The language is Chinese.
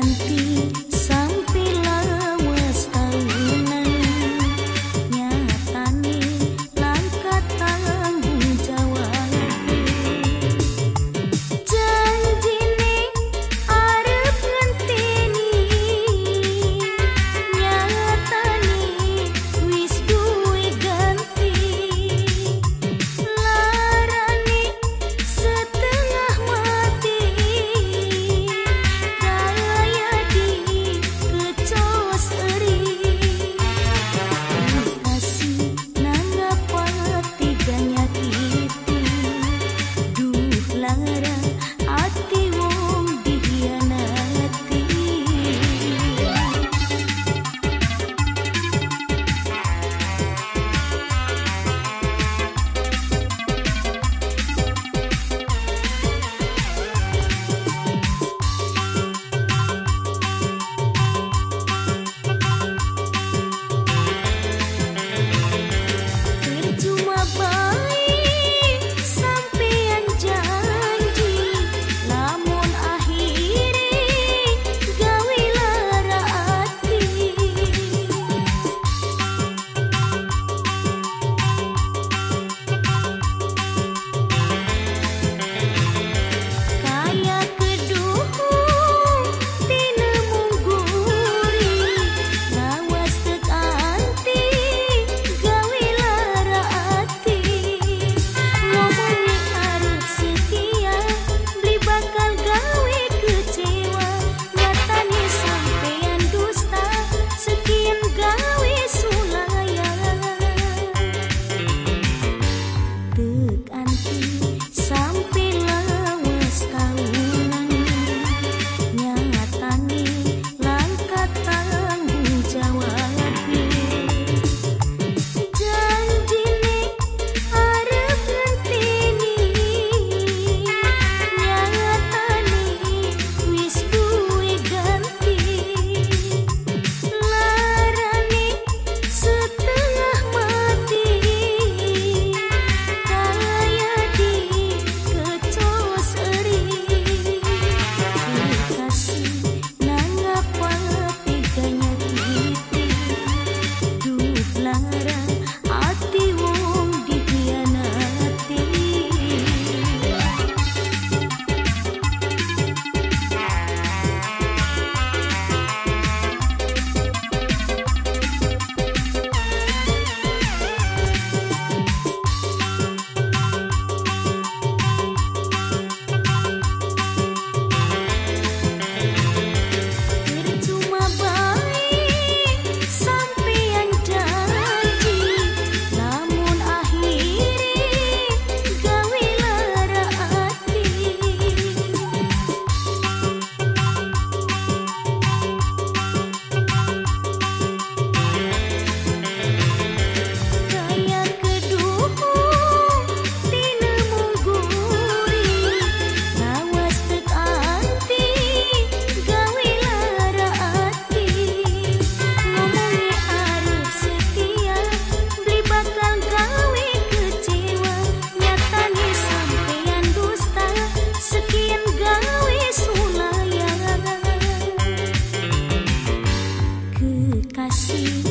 tự you.